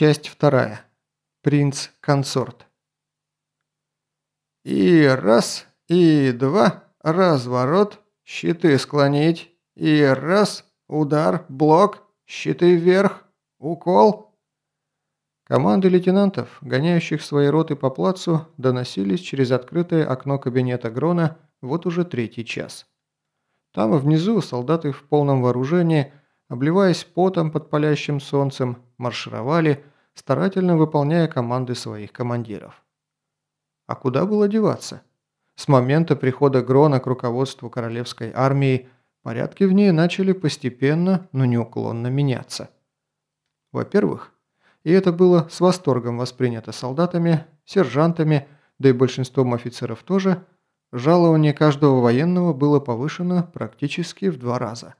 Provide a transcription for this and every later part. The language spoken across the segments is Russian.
Часть вторая. Принц-консорт. И раз, и два, разворот, щиты склонить, и раз, удар, блок, щиты вверх, укол. Команды лейтенантов, гоняющих свои роты по плацу, доносились через открытое окно кабинета Грона вот уже третий час. Там внизу солдаты в полном вооружении, обливаясь потом под палящим солнцем, маршировали, старательно выполняя команды своих командиров. А куда было деваться? С момента прихода Грона к руководству королевской армии порядки в ней начали постепенно, но неуклонно меняться. Во-первых, и это было с восторгом воспринято солдатами, сержантами, да и большинством офицеров тоже, жалование каждого военного было повышено практически в два раза.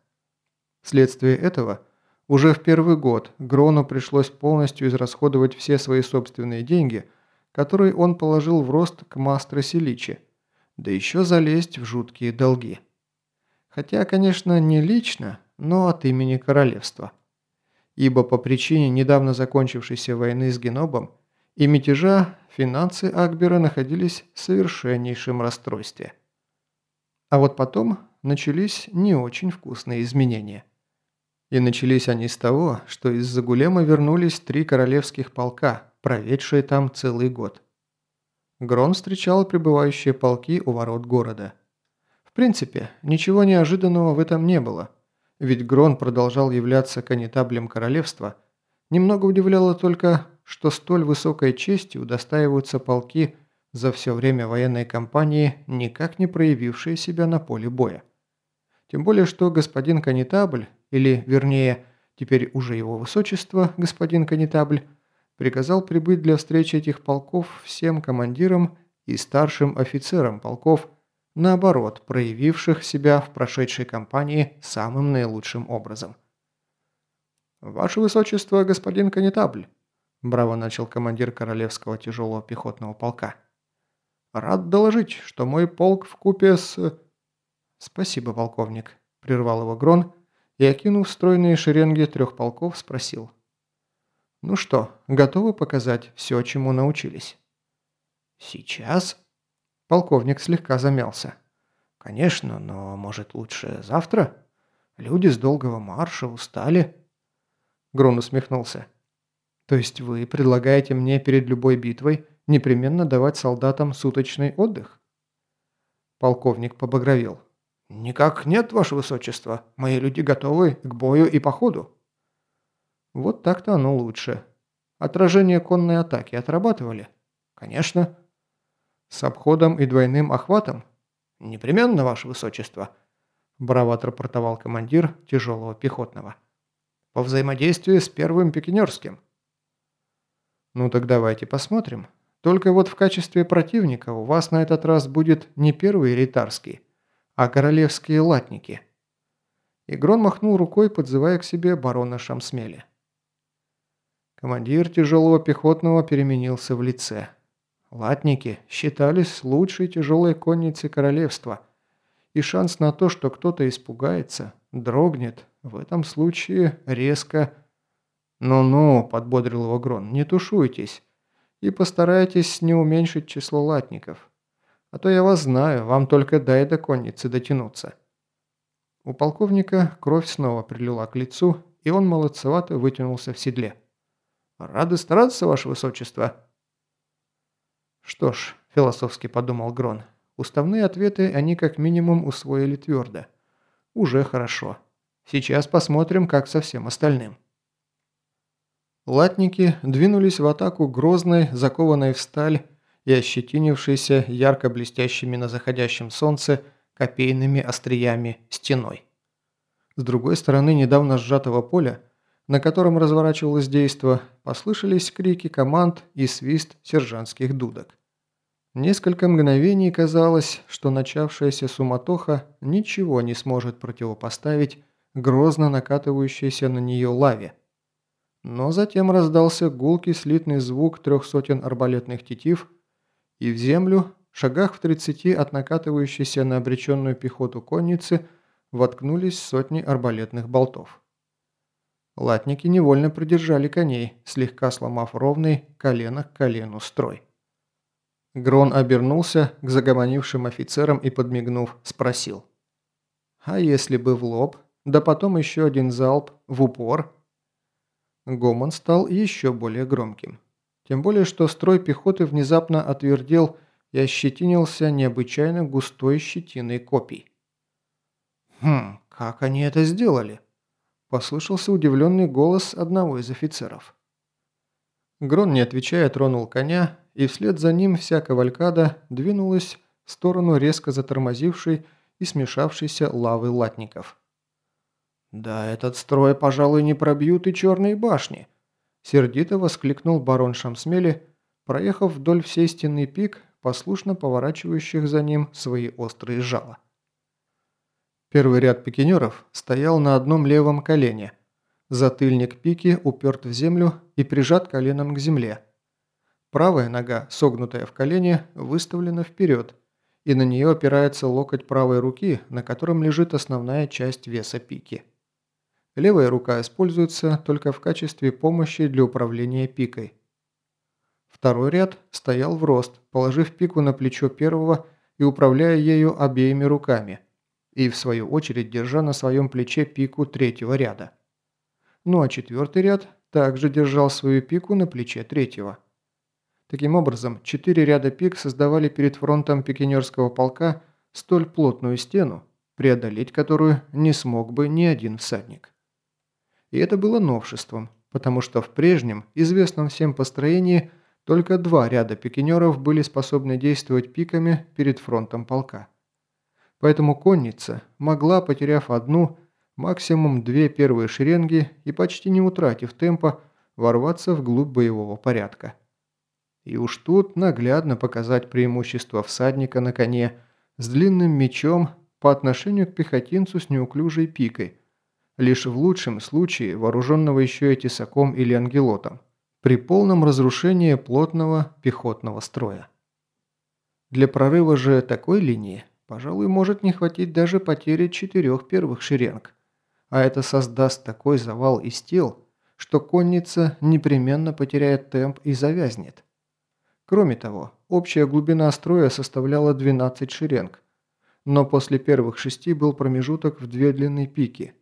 Вследствие этого – уже в первый год Грону пришлось полностью израсходовать все свои собственные деньги, которые он положил в рост к Мастро Селичи, да еще залезть в жуткие долги. Хотя, конечно, не лично, но от имени королевства. Ибо по причине недавно закончившейся войны с Генобом и мятежа финансы Акбера находились в совершеннейшем расстройстве. А вот потом начались не очень вкусные изменения. И начались они с того, что из Загулема вернулись три королевских полка, проведшие там целый год. Грон встречал прибывающие полки у ворот города. В принципе, ничего неожиданного в этом не было, ведь Грон продолжал являться канитаблем королевства. Немного удивляло только, что столь высокой честью удостаиваются полки за все время военной кампании, никак не проявившие себя на поле боя. Тем более, что господин канитабль или, вернее, теперь уже его высочество, господин Канитабль, приказал прибыть для встречи этих полков всем командирам и старшим офицерам полков, наоборот, проявивших себя в прошедшей кампании самым наилучшим образом. «Ваше высочество, господин Канитабль», – браво начал командир Королевского тяжелого пехотного полка. «Рад доложить, что мой полк в купе с...» «Спасибо, полковник», – прервал его Грон, и, окинув стройные шеренги трех полков, спросил. «Ну что, готовы показать все, чему научились?» «Сейчас?» Полковник слегка замялся. «Конечно, но, может, лучше завтра? Люди с долгого марша устали». Грон усмехнулся. «То есть вы предлагаете мне перед любой битвой непременно давать солдатам суточный отдых?» Полковник побагровел. «Никак нет, ваше высочество. Мои люди готовы к бою и походу». «Вот так-то оно лучше. Отражение конной атаки отрабатывали?» «Конечно». «С обходом и двойным охватом?» «Непременно, ваше высочество», – браво отрапортовал командир тяжелого пехотного. «По взаимодействию с первым пикинерским». «Ну так давайте посмотрим. Только вот в качестве противника у вас на этот раз будет не первый ритарский, а королевские латники. Игрон махнул рукой, подзывая к себе барона Шамсмеля. Командир тяжелого пехотного переменился в лице. Латники считались лучшей тяжелой конницей королевства, и шанс на то, что кто-то испугается, дрогнет, в этом случае резко... «Ну-ну», – подбодрил его Грон, – «не тушуйтесь и постарайтесь не уменьшить число латников. А то я вас знаю, вам только дай до конницы дотянуться». У полковника кровь снова прилила к лицу, и он молодцевато вытянулся в седле. «Рады стараться, ваше высочество». «Что ж», – философски подумал Грон, – «уставные ответы они как минимум усвоили твердо. Уже хорошо. Сейчас посмотрим, как со всем остальным». Латники двинулись в атаку грозной, закованной в сталь, и ощетинившейся ярко блестящими на заходящем солнце копейными остриями стеной. С другой стороны недавно сжатого поля, на котором разворачивалось действо, послышались крики команд и свист сержантских дудок. Несколько мгновений казалось, что начавшаяся суматоха ничего не сможет противопоставить грозно накатывающейся на нее лаве. Но затем раздался гулкий слитный звук трех сотен арбалетных тетив – и в землю, шагах в тридцати от накатывающейся на обреченную пехоту конницы, воткнулись сотни арбалетных болтов. Латники невольно придержали коней, слегка сломав ровный колено к колену строй. Грон обернулся к загомонившим офицерам и, подмигнув, спросил. «А если бы в лоб, да потом еще один залп в упор?» Гомон стал еще более громким. Тем более, что строй пехоты внезапно отвердел и ощетинился необычайно густой щетиной копий. «Хм, как они это сделали?» Послышался удивленный голос одного из офицеров. Грон, не отвечая, тронул коня, и вслед за ним вся кавалькада двинулась в сторону резко затормозившей и смешавшейся лавы латников. «Да этот строй, пожалуй, не пробьют и черные башни», – сердито воскликнул барон Шамсмели, проехав вдоль всей стены пик, послушно поворачивающих за ним свои острые жала. Первый ряд пикинеров стоял на одном левом колене. Затыльник пики уперт в землю и прижат коленом к земле. Правая нога, согнутая в колене, выставлена вперед, и на нее опирается локоть правой руки, на котором лежит основная часть веса пики. Левая рука используется только в качестве помощи для управления пикой. Второй ряд стоял в рост, положив пику на плечо первого и управляя ею обеими руками – и, в свою очередь, держа на своем плече пику третьего ряда. Ну а четвертый ряд также держал свою пику на плече третьего. Таким образом, четыре ряда пик создавали перед фронтом пикинерского полка столь плотную стену, преодолеть которую не смог бы ни один всадник. И это было новшеством, потому что в прежнем, известном всем построении, только два ряда пикинеров были способны действовать пиками перед фронтом полка. Поэтому конница могла, потеряв одну, максимум две первые шеренги и почти не утратив темпа, ворваться вглубь боевого порядка. И уж тут наглядно показать преимущество всадника на коне с длинным мечом по отношению к пехотинцу с неуклюжей пикой, лишь в лучшем случае вооруженного еще и тесаком или ангелотом, при полном разрушении плотного пехотного строя. Для прорыва же такой линии Пожалуй, может не хватить даже потери четырех первых шеренг. А это создаст такой завал из тел, что конница непременно потеряет темп и завязнет. Кроме того, общая глубина строя составляла 12 шеренг, но после первых шести был промежуток в две длинные пики.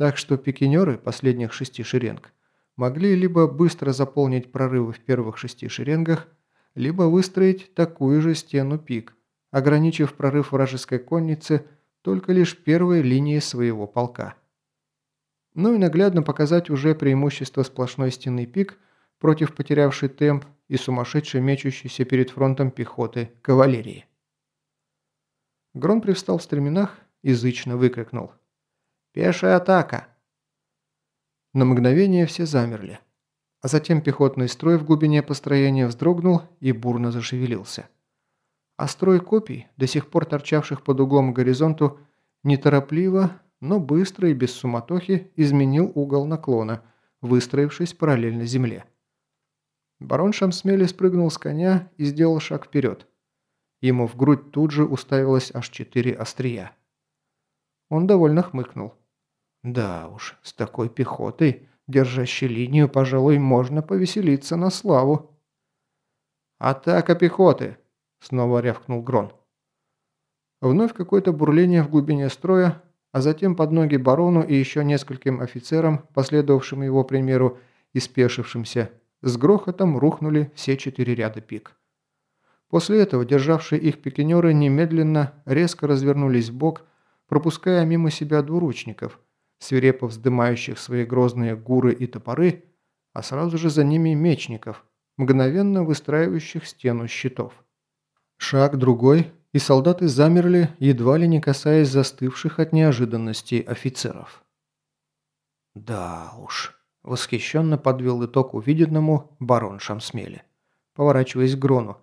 Так что пикинеры последних шести шеренг могли либо быстро заполнить прорывы в первых шести шеренгах, либо выстроить такую же стену пик – ограничив прорыв вражеской конницы только лишь первой линии своего полка. Ну и наглядно показать уже преимущество сплошной стены пик против потерявшей темп и сумасшедшей мечущейся перед фронтом пехоты кавалерии. Грон привстал в стременах и зычно выкрикнул. «Пешая атака!» На мгновение все замерли, а затем пехотный строй в глубине построения вздрогнул и бурно зашевелился а строй копий, до сих пор торчавших под углом к горизонту, неторопливо, но быстро и без суматохи изменил угол наклона, выстроившись параллельно земле. Барон Шамсмели спрыгнул с коня и сделал шаг вперед. Ему в грудь тут же уставилось аж четыре острия. Он довольно хмыкнул. Да уж, с такой пехотой, держащей линию, пожалуй, можно повеселиться на славу. «Атака пехоты!» Снова рявкнул Грон. Вновь какое-то бурление в глубине строя, а затем под ноги барону и еще нескольким офицерам, последовавшим его примеру и спешившимся, с грохотом рухнули все четыре ряда пик. После этого державшие их пикинеры немедленно резко развернулись в бок, пропуская мимо себя двуручников, свирепо вздымающих свои грозные гуры и топоры, а сразу же за ними мечников, мгновенно выстраивающих стену щитов. Шаг другой, и солдаты замерли, едва ли не касаясь застывших от неожиданности офицеров. «Да уж», – восхищенно подвел итог увиденному барон Шамсмели, поворачиваясь к Грону.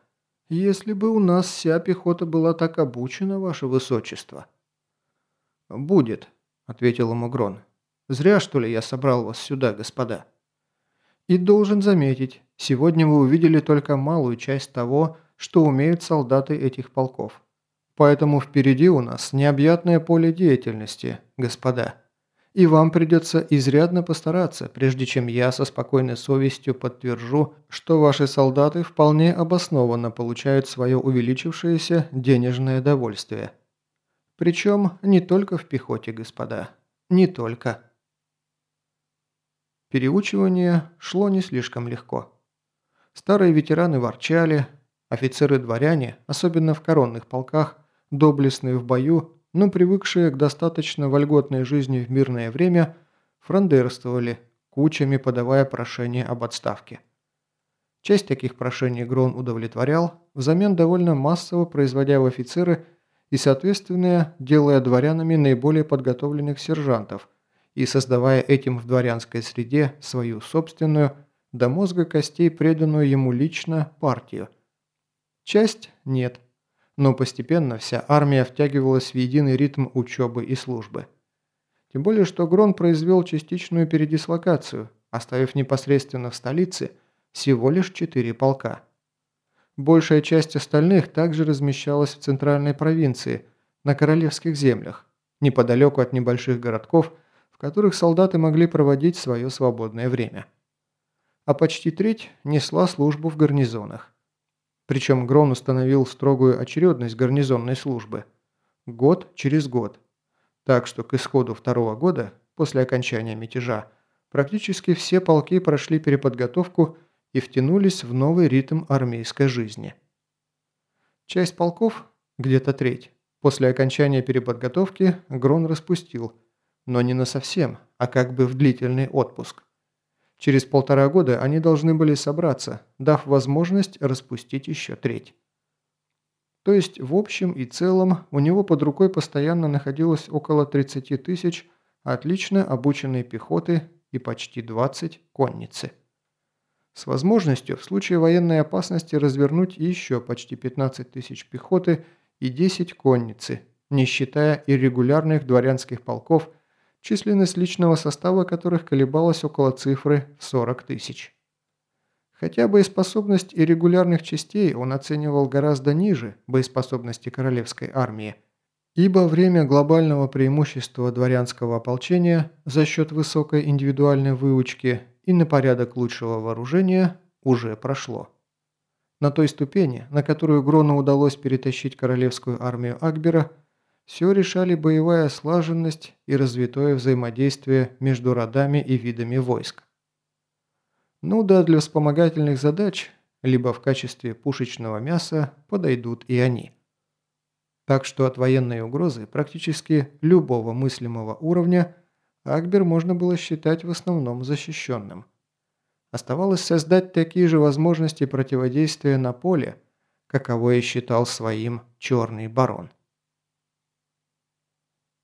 «Если бы у нас вся пехота была так обучена, ваше высочество». «Будет», – ответил ему Грон. «Зря, что ли, я собрал вас сюда, господа». «И должен заметить, сегодня вы увидели только малую часть того, что умеют солдаты этих полков. Поэтому впереди у нас необъятное поле деятельности, господа. и вам придется изрядно постараться, прежде чем я со спокойной совестью подтвержу, что ваши солдаты вполне обоснованно получают свое увеличившееся денежное довольствие. Причем не только в пехоте, господа. Не только. Переучивание шло не слишком легко. Старые ветераны ворчали, офицеры-дворяне, особенно в коронных полках, доблестные в бою, но привыкшие к достаточно вольготной жизни в мирное время, фрондерствовали, кучами подавая прошения об отставке. Часть таких прошений Грон удовлетворял, взамен довольно массово производя в офицеры и, соответственно, делая дворянами наиболее подготовленных сержантов и создавая этим в дворянской среде свою собственную, до мозга костей преданную ему лично партию. Часть – нет – но постепенно вся армия втягивалась в единый ритм учебы и службы. Тем более, что Грон произвел частичную передислокацию, оставив непосредственно в столице всего лишь четыре полка. Большая часть остальных также размещалась в центральной провинции, на королевских землях, неподалеку от небольших городков, в которых солдаты могли проводить свое свободное время. А почти треть несла службу в гарнизонах. Причем Грон установил строгую очередность гарнизонной службы. Год через год. Так что к исходу второго года, после окончания мятежа, практически все полки прошли переподготовку и втянулись в новый ритм армейской жизни. Часть полков, где-то треть, после окончания переподготовки Грон распустил, но не на совсем, а как бы в длительный отпуск. Через полтора года они должны были собраться, дав возможность распустить еще треть. То есть, в общем и целом, у него под рукой постоянно находилось около 30 тысяч отлично обученной пехоты и почти 20 конницы. С возможностью в случае военной опасности развернуть еще почти 15 тысяч пехоты и 10 конницы, не считая иррегулярных дворянских полков численность личного состава которых колебалась около цифры в 40 тысяч. Хотя боеспособность и регулярных частей он оценивал гораздо ниже боеспособности королевской армии, ибо время глобального преимущества дворянского ополчения за счет высокой индивидуальной выучки и на порядок лучшего вооружения уже прошло. На той ступени, на которую Грону удалось перетащить королевскую армию Акбера – все решали боевая слаженность и развитое взаимодействие между родами и видами войск. Ну да, для вспомогательных задач, либо в качестве пушечного мяса, подойдут и они. Так что от военной угрозы практически любого мыслимого уровня Акбер можно было считать в основном защищенным. Оставалось создать такие же возможности противодействия на поле, каковое считал своим Черный Барон.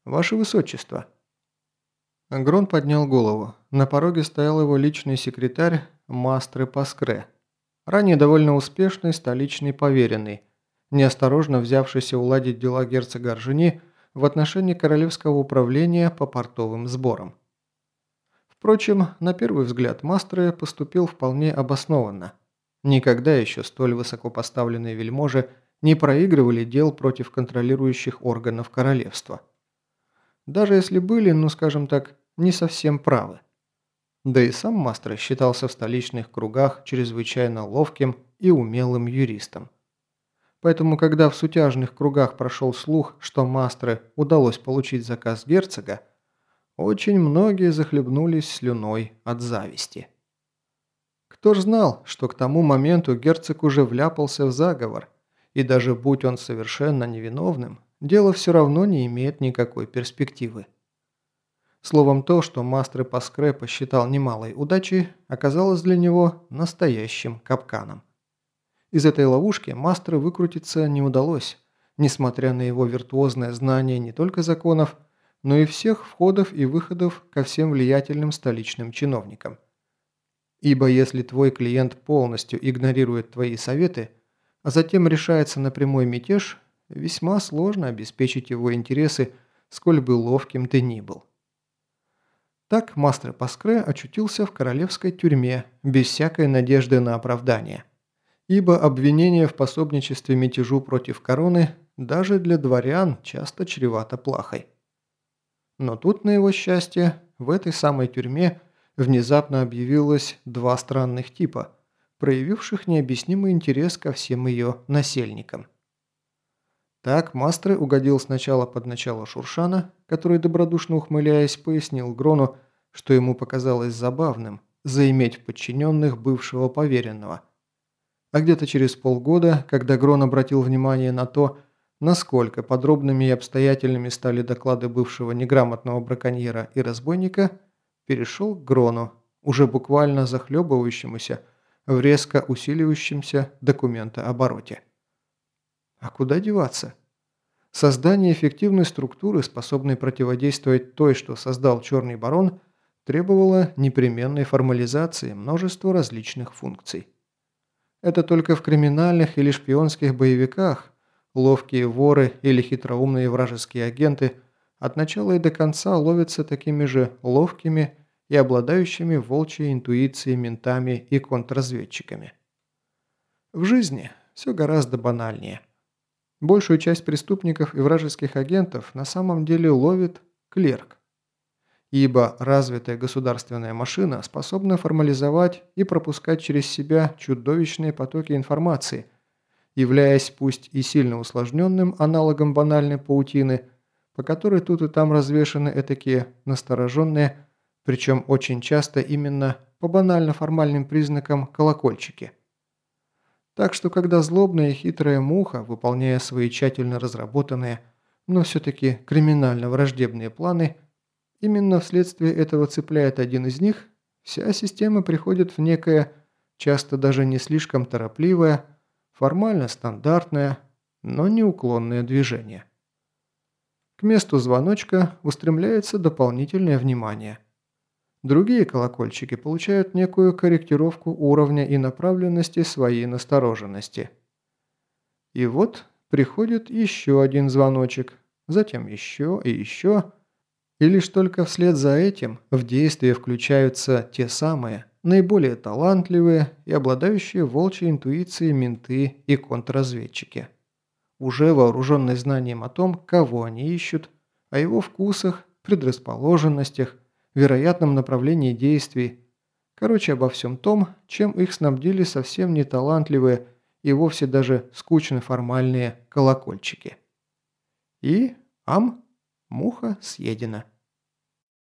«Ваше Высочество». Грон поднял голову. На пороге стоял его личный секретарь Мастре Паскре, ранее довольно успешный столичный поверенный, неосторожно взявшийся уладить дела герцога Оржени в отношении Королевского управления по портовым сборам. Впрочем, на первый взгляд Мастре поступил вполне обоснованно. Никогда еще столь высокопоставленные вельможи не проигрывали дел против контролирующих органов королевства даже если были, ну скажем так, не совсем правы. Да и сам Мастер считался в столичных кругах чрезвычайно ловким и умелым юристом. Поэтому, когда в сутяжных кругах прошел слух, что Мастре удалось получить заказ герцога, очень многие захлебнулись слюной от зависти. Кто ж знал, что к тому моменту герцог уже вляпался в заговор, и даже будь он совершенно невиновным, дело все равно не имеет никакой перспективы. Словом, то, что Мастер Паскре посчитал немалой удачей, оказалось для него настоящим капканом. Из этой ловушки Мастеру выкрутиться не удалось, несмотря на его виртуозное знание не только законов, но и всех входов и выходов ко всем влиятельным столичным чиновникам. Ибо если твой клиент полностью игнорирует твои советы, а затем решается на прямой мятеж, весьма сложно обеспечить его интересы, сколь бы ловким ты ни был. Так мастер Паскре очутился в королевской тюрьме, без всякой надежды на оправдание. Ибо обвинение в пособничестве мятежу против короны даже для дворян часто чревато плахой. Но тут, на его счастье, в этой самой тюрьме внезапно объявилось два странных типа, проявивших необъяснимый интерес ко всем ее насельникам. Так Мастры угодил сначала под начало Шуршана, который, добродушно ухмыляясь, пояснил Грону, что ему показалось забавным заиметь подчиненных бывшего поверенного. А где-то через полгода, когда Грон обратил внимание на то, насколько подробными и обстоятельными стали доклады бывшего неграмотного браконьера и разбойника, перешел к Грону, уже буквально захлебывающемуся в резко усиливающемся документообороте. А куда деваться? Создание эффективной структуры, способной противодействовать той, что создал Черный Барон, требовало непременной формализации множества различных функций. Это только в криминальных или шпионских боевиках ловкие воры или хитроумные вражеские агенты от начала и до конца ловятся такими же ловкими и обладающими волчьей интуицией ментами и контрразведчиками. В жизни все гораздо банальнее – Большую часть преступников и вражеских агентов на самом деле ловит клерк. Ибо развитая государственная машина способна формализовать и пропускать через себя чудовищные потоки информации, являясь пусть и сильно усложненным аналогом банальной паутины, по которой тут и там развешаны этакие настороженные, причем очень часто именно по банально-формальным признакам колокольчики – так что когда злобная и хитрая муха, выполняя свои тщательно разработанные, но все-таки криминально враждебные планы, именно вследствие этого цепляет один из них, вся система приходит в некое, часто даже не слишком торопливое, формально стандартное, но неуклонное движение. К месту звоночка устремляется дополнительное внимание. Другие колокольчики получают некую корректировку уровня и направленности своей настороженности. И вот приходит еще один звоночек, затем еще и еще, и лишь только вслед за этим в действие включаются те самые, наиболее талантливые и обладающие волчьей интуицией менты и контрразведчики. Уже вооруженные знанием о том, кого они ищут, о его вкусах, предрасположенностях, вероятном направлении действий. Короче, обо всем том, чем их снабдили совсем не талантливые и вовсе даже скучно формальные колокольчики. И ам, муха съедена.